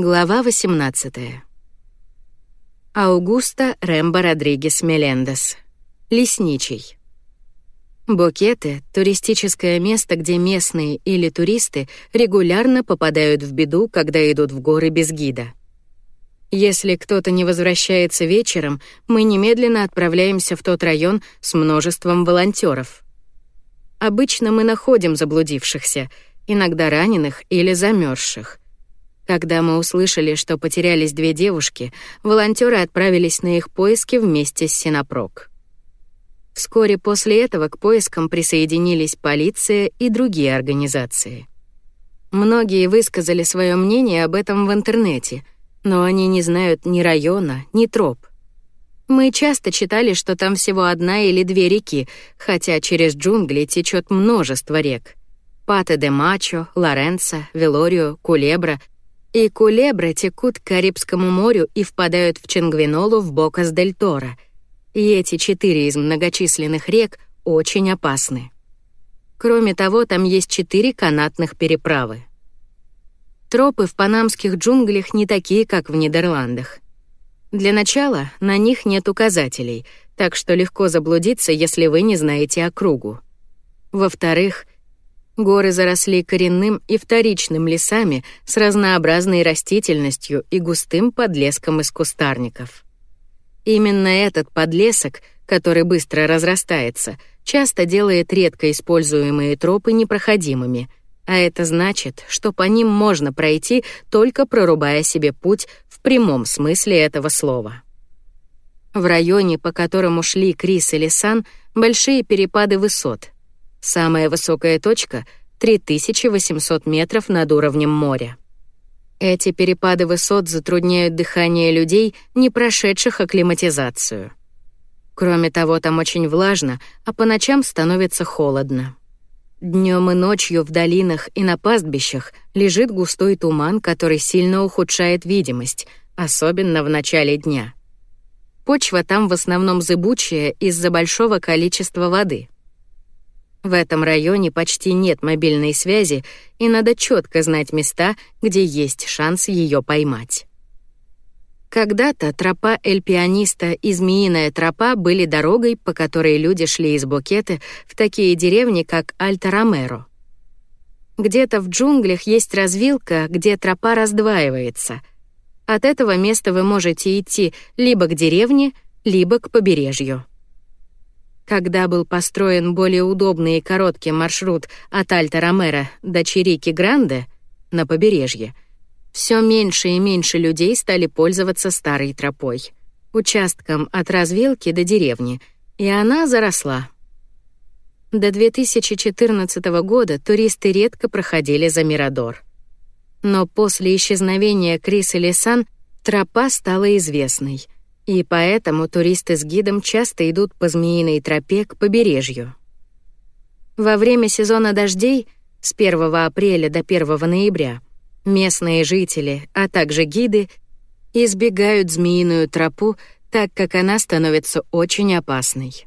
Глава 18. Аугуста Рембо Родригес Мелендес. Лесничий. Букеты — туристическое место, где местные или туристы регулярно попадают в беду, когда идут в горы без гида. Если кто-то не возвращается вечером, мы немедленно отправляемся в тот район с множеством волонтеров. Обычно мы находим заблудившихся, иногда раненых или замерзших — когда мы услышали, что потерялись две девушки, волонтеры отправились на их поиски вместе с Синопрок. Вскоре после этого к поискам присоединились полиция и другие организации. Многие высказали свое мнение об этом в интернете, но они не знают ни района, ни троп. Мы часто читали, что там всего одна или две реки, хотя через джунгли течет множество рек. Пате де Мачо, Лоренцо, Велорио, Кулебра — и кулебры текут к Карибскому морю и впадают в Чингвинолу в Бокас-дель-Торо. И эти четыре из многочисленных рек очень опасны. Кроме того, там есть четыре канатных переправы. Тропы в панамских джунглях не такие, как в Нидерландах. Для начала на них нет указателей, так что легко заблудиться, если вы не знаете округу. Во-вторых, Горы заросли коренным и вторичным лесами с разнообразной растительностью и густым подлеском из кустарников. Именно этот подлесок, который быстро разрастается, часто делает редко используемые тропы непроходимыми, а это значит, что по ним можно пройти, только прорубая себе путь в прямом смысле этого слова. В районе, по которому шли Крис и Лисан, большие перепады высот — Самая высокая точка — 3800 метров над уровнем моря. Эти перепады высот затрудняют дыхание людей, не прошедших акклиматизацию. Кроме того, там очень влажно, а по ночам становится холодно. Днем и ночью в долинах и на пастбищах лежит густой туман, который сильно ухудшает видимость, особенно в начале дня. Почва там в основном зыбучая из-за большого количества воды — в этом районе почти нет мобильной связи, и надо четко знать места, где есть шанс ее поймать. Когда-то тропа Эль-Пианиста и Змеиная тропа были дорогой, по которой люди шли из Букеты в такие деревни, как Альта-Ромеро. Где-то в джунглях есть развилка, где тропа раздваивается. От этого места вы можете идти либо к деревне, либо к побережью. Когда был построен более удобный и короткий маршрут от Альта-Ромеро до Чирики-Гранде на побережье, все меньше и меньше людей стали пользоваться старой тропой, участком от развилки до деревни, и она заросла. До 2014 года туристы редко проходили за Мирадор. Но после исчезновения Крис и Лисан тропа стала известной — и поэтому туристы с гидом часто идут по змеиной тропе к побережью. Во время сезона дождей с 1 апреля до 1 ноября местные жители, а также гиды избегают змеиную тропу, так как она становится очень опасной.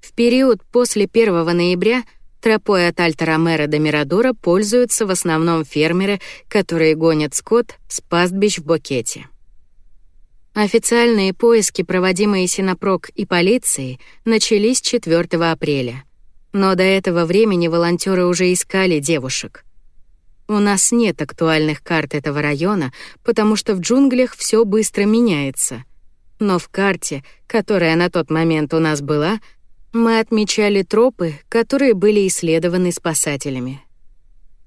В период после 1 ноября тропой от Альта-Ромеро до Мирадора пользуются в основном фермеры, которые гонят скот с пастбищ в Бокете. Официальные поиски, проводимые Синопрок и полицией, начались 4 апреля. Но до этого времени волонтеры уже искали девушек. У нас нет актуальных карт этого района, потому что в джунглях все быстро меняется. Но в карте, которая на тот момент у нас была, мы отмечали тропы, которые были исследованы спасателями.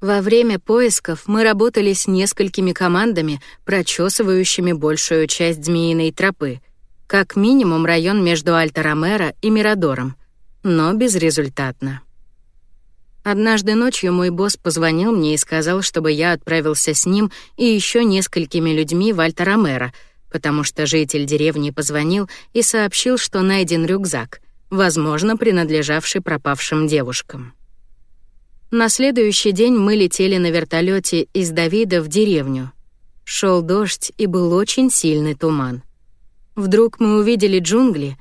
Во время поисков мы работали с несколькими командами, прочесывающими большую часть Змеиной тропы, как минимум район между Альта-Ромеро и Мирадором, но безрезультатно. Однажды ночью мой босс позвонил мне и сказал, чтобы я отправился с ним и еще несколькими людьми в Альта-Ромеро, потому что житель деревни позвонил и сообщил, что найден рюкзак, возможно, принадлежавший пропавшим девушкам. На следующий день мы летели на вертолете из Давида в деревню. Шел дождь и был очень сильный туман. Вдруг мы увидели джунгли.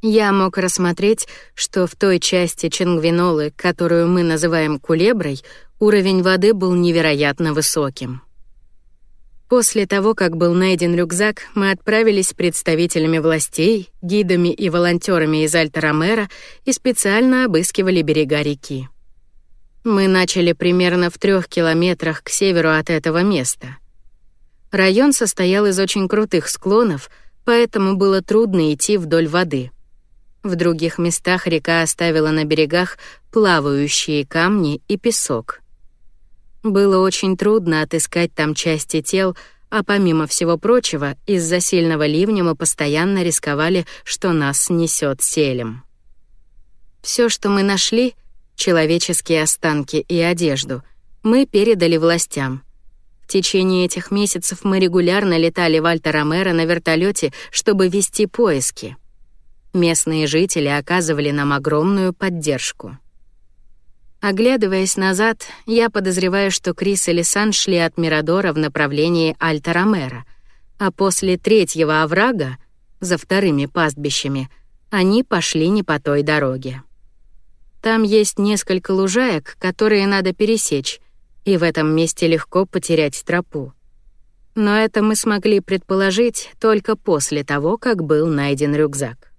Я мог рассмотреть, что в той части Чингвинолы, которую мы называем Кулеброй, уровень воды был невероятно высоким. После того, как был найден рюкзак, мы отправились с представителями властей, гидами и волонтерами из Альта-Ромеро и специально обыскивали берега реки. Мы начали примерно в трех километрах к северу от этого места. Район состоял из очень крутых склонов, поэтому было трудно идти вдоль воды. В других местах река оставила на берегах плавающие камни и песок. Было очень трудно отыскать там части тел, а помимо всего прочего, из-за сильного ливня мы постоянно рисковали, что нас снесет селем. Все, что мы нашли, человеческие останки и одежду, мы передали властям. В течение этих месяцев мы регулярно летали в Альта-Ромеро на вертолете, чтобы вести поиски. Местные жители оказывали нам огромную поддержку. Оглядываясь назад, я подозреваю, что Крис и Лисан шли от Мирадора в направлении Альта-Ромеро, а после третьего оврага, за вторыми пастбищами, они пошли не по той дороге. Там есть несколько лужаек, которые надо пересечь, и в этом месте легко потерять тропу. Но это мы смогли предположить только после того, как был найден рюкзак.